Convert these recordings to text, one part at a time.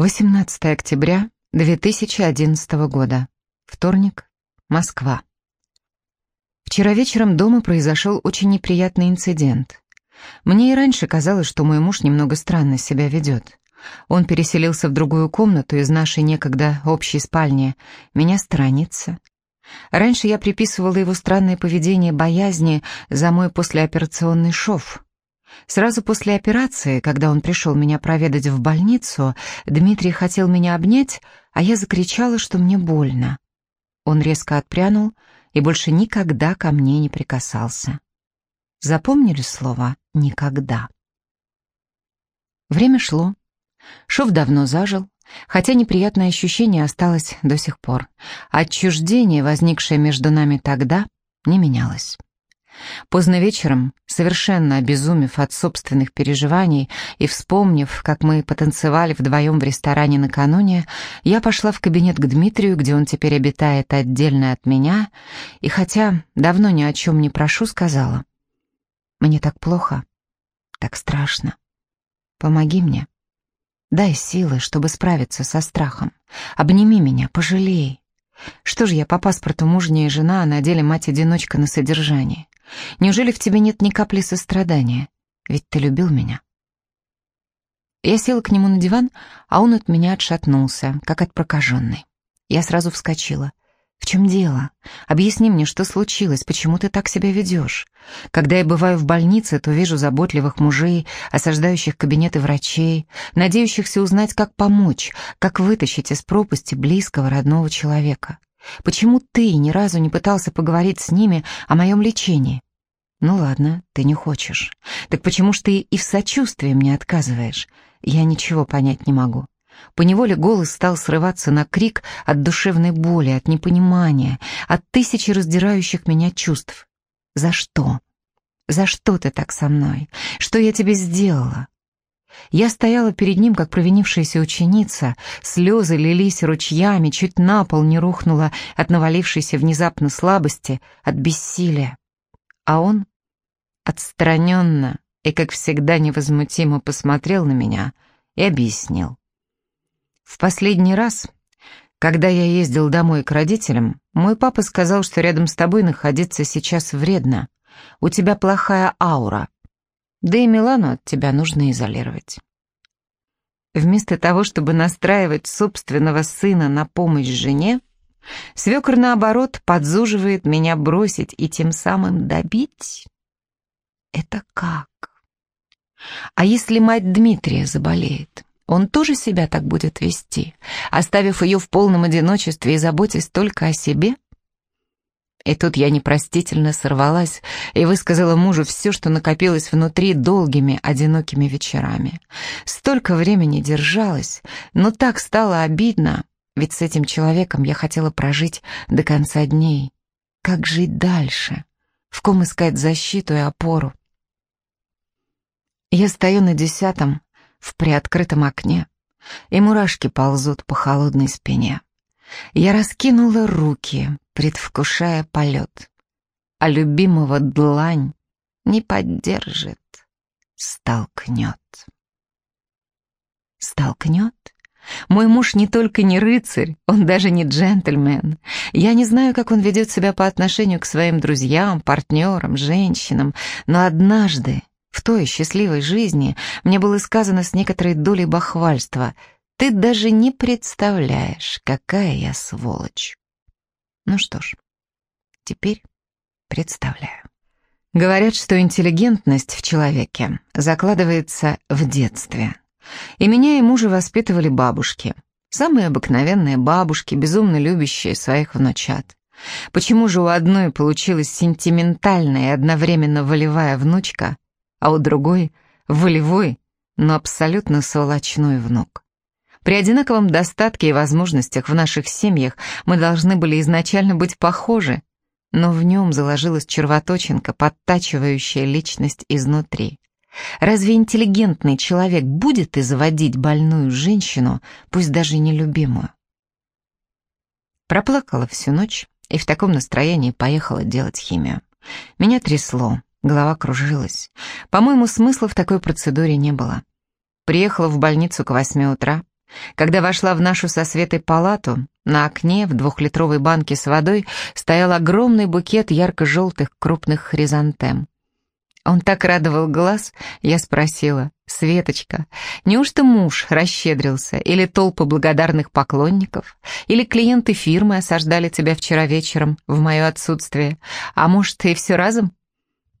18 октября 2011 года. Вторник. Москва. Вчера вечером дома произошел очень неприятный инцидент. Мне и раньше казалось, что мой муж немного странно себя ведет. Он переселился в другую комнату из нашей некогда общей спальни. Меня сторонится. Раньше я приписывала его странное поведение боязни за мой послеоперационный шов. Сразу после операции, когда он пришел меня проведать в больницу, Дмитрий хотел меня обнять, а я закричала, что мне больно. Он резко отпрянул и больше никогда ко мне не прикасался. Запомнили слово «никогда»? Время шло. Шов давно зажил, хотя неприятное ощущение осталось до сих пор. Отчуждение, возникшее между нами тогда, не менялось. Поздно вечером, совершенно обезумев от собственных переживаний и вспомнив, как мы потанцевали вдвоем в ресторане накануне, я пошла в кабинет к Дмитрию, где он теперь обитает отдельно от меня, и хотя давно ни о чем не прошу, сказала, «Мне так плохо, так страшно. Помоги мне. Дай силы, чтобы справиться со страхом. Обними меня, пожалей. Что ж я по паспорту мужняя жена, а на деле мать-одиночка на содержании? Неужели в тебе нет ни капли сострадания? Ведь ты любил меня. Я села к нему на диван, а он от меня отшатнулся, как от прокаженной. Я сразу вскочила. «В чем дело? Объясни мне, что случилось, почему ты так себя ведешь? Когда я бываю в больнице, то вижу заботливых мужей, осаждающих кабинеты врачей, надеющихся узнать, как помочь, как вытащить из пропасти близкого родного человека. Почему ты ни разу не пытался поговорить с ними о моем лечении? Ну ладно, ты не хочешь. Так почему ж ты и в сочувствии мне отказываешь? Я ничего понять не могу. Поневоле голос стал срываться на крик от душевной боли, от непонимания, от тысячи раздирающих меня чувств. За что? За что ты так со мной? Что я тебе сделала? Я стояла перед ним, как провинившаяся ученица, слезы лились ручьями, чуть на пол не рухнула от навалившейся внезапно слабости, от бессилия. А он отстраненно и, как всегда, невозмутимо посмотрел на меня и объяснил. В последний раз, когда я ездил домой к родителям, мой папа сказал, что рядом с тобой находиться сейчас вредно. У тебя плохая аура, да и Милану от тебя нужно изолировать. Вместо того, чтобы настраивать собственного сына на помощь жене, свекр, наоборот, подзуживает меня бросить и тем самым добить. Это как? А если мать Дмитрия заболеет? Он тоже себя так будет вести, оставив ее в полном одиночестве и заботясь только о себе? — и тут я непростительно сорвалась и высказала мужу все, что накопилось внутри долгими, одинокими вечерами. Столько времени держалась, но так стало обидно, ведь с этим человеком я хотела прожить до конца дней. Как жить дальше? В ком искать защиту и опору? Я стою на десятом, в приоткрытом окне, и мурашки ползут по холодной спине. Я раскинула руки, предвкушая полет, а любимого длань не поддержит, столкнет. Столкнет? Мой муж не только не рыцарь, он даже не джентльмен. Я не знаю, как он ведет себя по отношению к своим друзьям, партнерам, женщинам, но однажды, в той счастливой жизни, мне было сказано с некоторой долей бахвальства — ты даже не представляешь, какая я сволочь. Ну что ж, теперь представляю. Говорят, что интеллигентность в человеке закладывается в детстве. И меня и мужа воспитывали бабушки. Самые обыкновенные бабушки, безумно любящие своих внучат. Почему же у одной получилась сентиментальная и одновременно волевая внучка, а у другой — волевой, но абсолютно сволочной внук? При одинаковом достатке и возможностях в наших семьях мы должны были изначально быть похожи, но в нем заложилась червоточинка, подтачивающая личность изнутри. Разве интеллигентный человек будет изводить больную женщину, пусть даже нелюбимую? Проплакала всю ночь и в таком настроении поехала делать химию. Меня трясло, голова кружилась. По-моему, смысла в такой процедуре не было. Приехала в больницу к восьми утра, Когда вошла в нашу со Светой палату, на окне в двухлитровой банке с водой стоял огромный букет ярко-желтых крупных хризантем. Он так радовал глаз, я спросила, «Светочка, неужто муж расщедрился, или толпы благодарных поклонников, или клиенты фирмы осаждали тебя вчера вечером в мое отсутствие, а может, ты все разом?»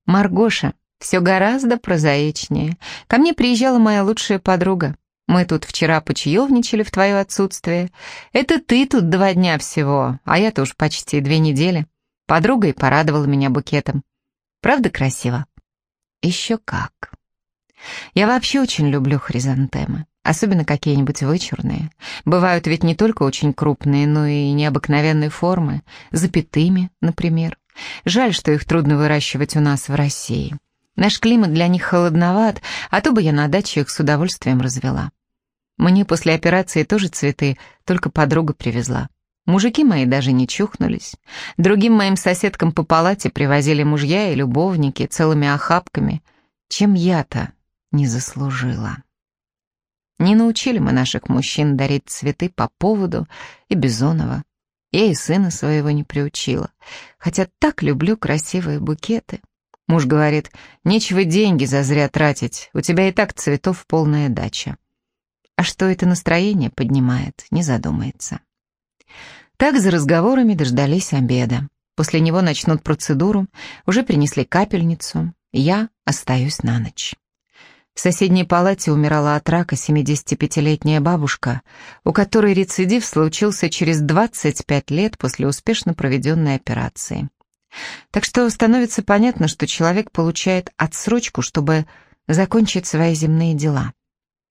«Маргоша, все гораздо прозаичнее. Ко мне приезжала моя лучшая подруга. Мы тут вчера почаевничали в твое отсутствие. Это ты тут два дня всего, а я-то уж почти две недели. Подруга и порадовала меня букетом. Правда красиво?» Еще как. Я вообще очень люблю хризантемы, особенно какие-нибудь вычурные. Бывают ведь не только очень крупные, но и необыкновенной формы, запятыми, например. Жаль, что их трудно выращивать у нас в России. Наш климат для них холодноват, а то бы я на даче их с удовольствием развела. Мне после операции тоже цветы, только подруга привезла. Мужики мои даже не чухнулись. Другим моим соседкам по палате привозили мужья и любовники целыми охапками, чем я-то не заслужила. Не научили мы наших мужчин дарить цветы по поводу и Бизонова. Я и сына своего не приучила, хотя так люблю красивые букеты. Муж говорит, нечего деньги зазря тратить, у тебя и так цветов полная дача. А что это настроение поднимает, не задумается. Так за разговорами дождались обеда. После него начнут процедуру, уже принесли капельницу. Я остаюсь на ночь. В соседней палате умирала от рака 75-летняя бабушка, у которой рецидив случился через 25 лет после успешно проведенной операции. Так что становится понятно, что человек получает отсрочку, чтобы закончить свои земные дела,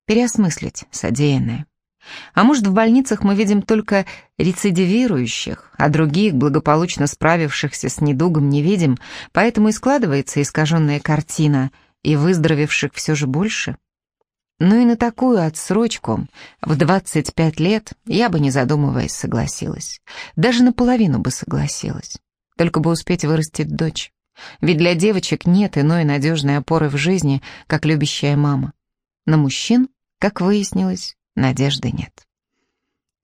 переосмыслить содеянное. А может, в больницах мы видим только рецидивирующих, а других, благополучно справившихся с недугом, не видим, поэтому и складывается искаженная картина, и выздоровевших все же больше? Ну и на такую отсрочку в 25 лет я бы, не задумываясь, согласилась. Даже наполовину бы согласилась. Только бы успеть вырастить дочь. Ведь для девочек нет иной надежной опоры в жизни, как любящая мама. На мужчин, как выяснилось, надежды нет.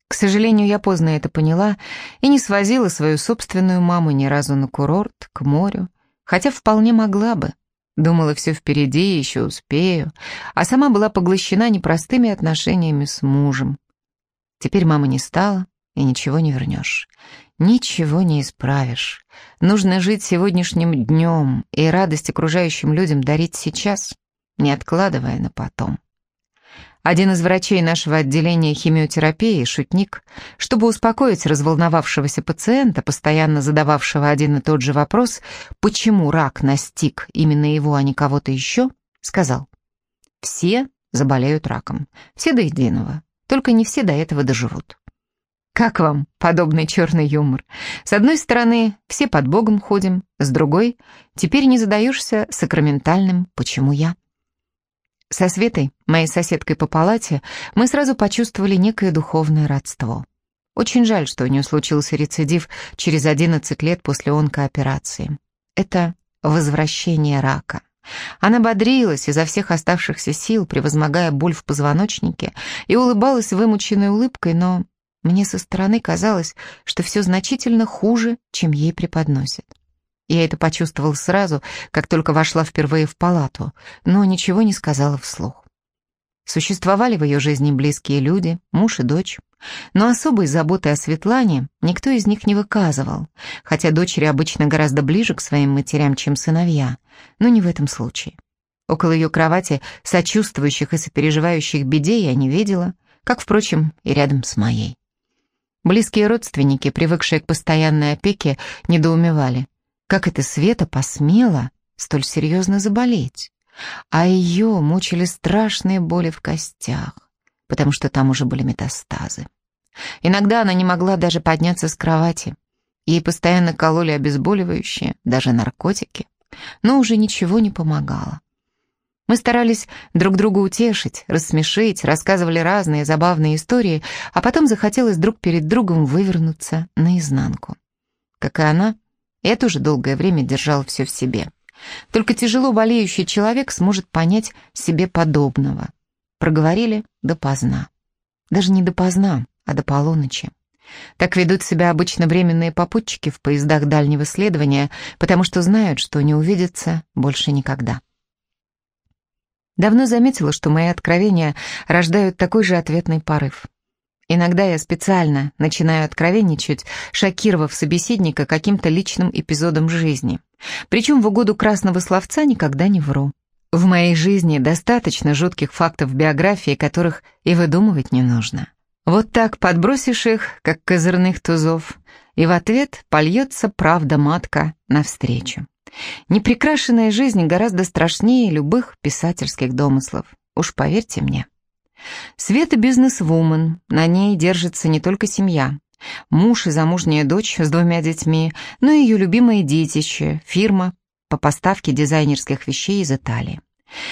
К сожалению, я поздно это поняла и не свозила свою собственную маму ни разу на курорт, к морю, хотя вполне могла бы. Думала, все впереди, еще успею, а сама была поглощена непростыми отношениями с мужем. Теперь мама не стала, и ничего не вернешь. Ничего не исправишь. Нужно жить сегодняшним днем и радость окружающим людям дарить сейчас, не откладывая на потом. Один из врачей нашего отделения химиотерапии, шутник, чтобы успокоить разволновавшегося пациента, постоянно задававшего один и тот же вопрос, почему рак настиг именно его, а не кого-то еще, сказал, «Все заболеют раком, все до единого, только не все до этого доживут». Как вам подобный черный юмор? С одной стороны, все под Богом ходим, с другой, теперь не задаешься сакраментальным «почему я?». Со Светой, моей соседкой по палате, мы сразу почувствовали некое духовное родство. Очень жаль, что у нее случился рецидив через 11 лет после онкооперации. Это возвращение рака. Она бодрилась изо всех оставшихся сил, превозмогая боль в позвоночнике, и улыбалась вымученной улыбкой, но мне со стороны казалось, что все значительно хуже, чем ей преподносят. Я это почувствовала сразу, как только вошла впервые в палату, но ничего не сказала вслух. Существовали в ее жизни близкие люди, муж и дочь, но особой заботы о Светлане никто из них не выказывал, хотя дочери обычно гораздо ближе к своим матерям, чем сыновья, но не в этом случае. Около ее кровати сочувствующих и сопереживающих беде я не видела, как, впрочем, и рядом с моей. Близкие родственники, привыкшие к постоянной опеке, недоумевали. Как это Света посмела столь серьезно заболеть? А ее мучили страшные боли в костях, потому что там уже были метастазы. Иногда она не могла даже подняться с кровати. Ей постоянно кололи обезболивающие, даже наркотики, но уже ничего не помогало. Мы старались друг друга утешить, рассмешить, рассказывали разные забавные истории, а потом захотелось друг перед другом вывернуться наизнанку. Как и она, я тоже долгое время держал все в себе. Только тяжело болеющий человек сможет понять себе подобного. Проговорили допоздна. Даже не допоздна, а до полуночи. Так ведут себя обычно временные попутчики в поездах дальнего следования, потому что знают, что не увидятся больше никогда. Давно заметила, что мои откровения рождают такой же ответный порыв. Иногда я специально начинаю откровенничать, шокировав собеседника каким-то личным эпизодом жизни. Причем в угоду красного словца никогда не вру. В моей жизни достаточно жутких фактов биографии, которых и выдумывать не нужно. Вот так подбросишь их, как козырных тузов, и в ответ польется правда-матка навстречу. Непрекрашенная жизнь гораздо страшнее любых писательских домыслов, уж поверьте мне. Света бизнес-вумен, на ней держится не только семья. Муж и замужняя дочь с двумя детьми, но и ее любимое детище, фирма по поставке дизайнерских вещей из Италии.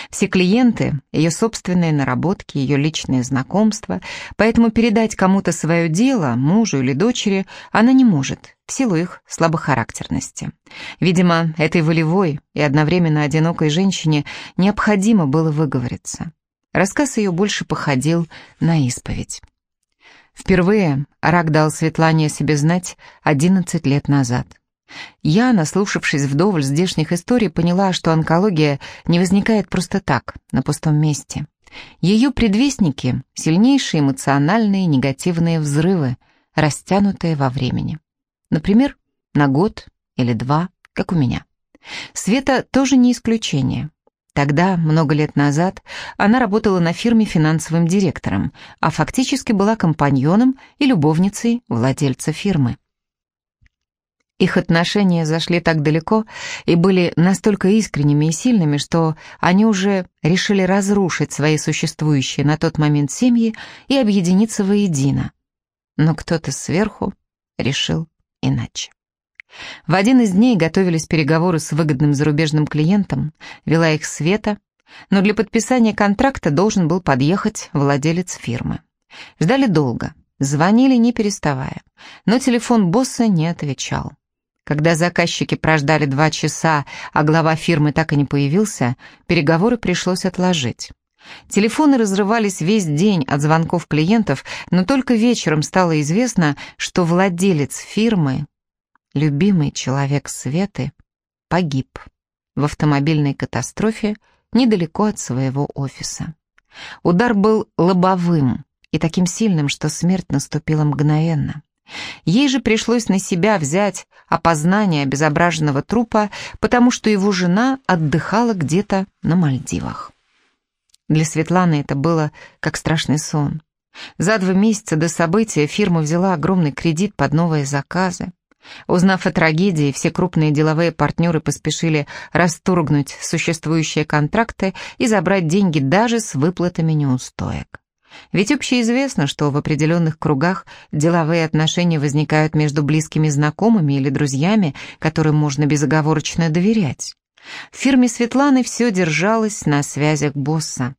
Все клиенты — ее собственные наработки, ее личные знакомства, поэтому передать кому-то свое дело, мужу или дочери, она не может, в силу их слабохарактерности. Видимо, этой волевой и одновременно одинокой женщине необходимо было выговориться. Рассказ ее больше походил на исповедь. Впервые рак дал Светлане о себе знать 11 лет назад. Я, наслушавшись вдоволь здешних историй, поняла, что онкология не возникает просто так, на пустом месте. Ее предвестники — сильнейшие эмоциональные негативные взрывы, растянутые во времени. Например, на год или два, как у меня. Света тоже не исключение. Тогда, много лет назад, она работала на фирме финансовым директором, а фактически была компаньоном и любовницей владельца фирмы. Их отношения зашли так далеко и были настолько искренними и сильными, что они уже решили разрушить свои существующие на тот момент семьи и объединиться воедино. Но кто-то сверху решил иначе. В один из дней готовились переговоры с выгодным зарубежным клиентом, вела их Света, но для подписания контракта должен был подъехать владелец фирмы. Ждали долго, звонили не переставая, но телефон босса не отвечал. Когда заказчики прождали два часа, а глава фирмы так и не появился, переговоры пришлось отложить. Телефоны разрывались весь день от звонков клиентов, но только вечером стало известно, что владелец фирмы любимый человек Светы, погиб в автомобильной катастрофе недалеко от своего офиса. Удар был лобовым и таким сильным, что смерть наступила мгновенно. Ей же пришлось на себя взять опознание обезображенного трупа, потому что его жена отдыхала где-то на Мальдивах. Для Светланы это было как страшный сон. За два месяца до события фирма взяла огромный кредит под новые заказы. Узнав о трагедии, все крупные деловые партнеры поспешили расторгнуть существующие контракты и забрать деньги даже с выплатами неустоек. Ведь общеизвестно, что в определенных кругах деловые отношения возникают между близкими знакомыми или друзьями, которым можно безоговорочно доверять. В фирме Светланы все держалось на связях босса.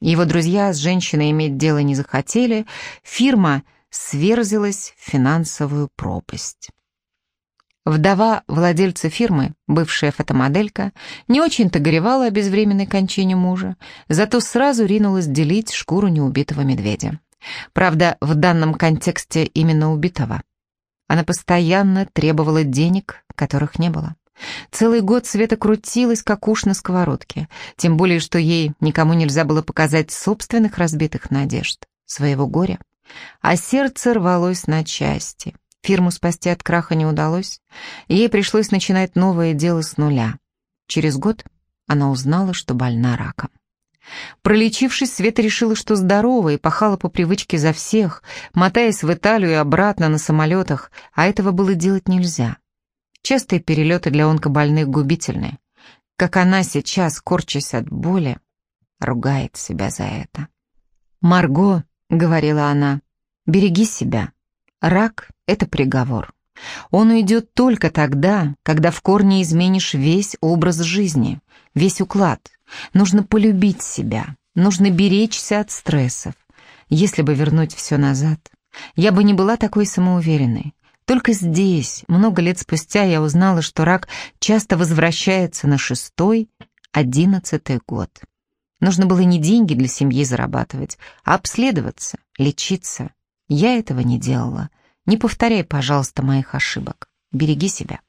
Его друзья с женщиной иметь дело не захотели, фирма сверзилась в финансовую пропасть. Вдова владельца фирмы, бывшая фотомоделька, не очень-то горевала о безвременной кончине мужа, зато сразу ринулась делить шкуру неубитого медведя. Правда, в данном контексте именно убитого. Она постоянно требовала денег, которых не было. Целый год Света крутилась, как уж на сковородке, тем более, что ей никому нельзя было показать собственных разбитых надежд, своего горя. А сердце рвалось на части. Фирму спасти от краха не удалось, и ей пришлось начинать новое дело с нуля. Через год она узнала, что больна раком. Пролечившись, Света решила, что здорова, и пахала по привычке за всех, мотаясь в Италию и обратно на самолетах, а этого было делать нельзя. Частые перелеты для онкобольных губительны. Как она сейчас, корчась от боли, ругает себя за это. «Марго», — говорила она, — «береги себя. Рак — это приговор. Он уйдет только тогда, когда в корне изменишь весь образ жизни, весь уклад. Нужно полюбить себя, нужно беречься от стрессов. Если бы вернуть все назад, я бы не была такой самоуверенной. Только здесь, много лет спустя, я узнала, что рак часто возвращается на шестой, одиннадцатый год. Нужно было не деньги для семьи зарабатывать, а обследоваться, лечиться. Я этого не делала. Не повторяй, пожалуйста, моих ошибок. Береги себя.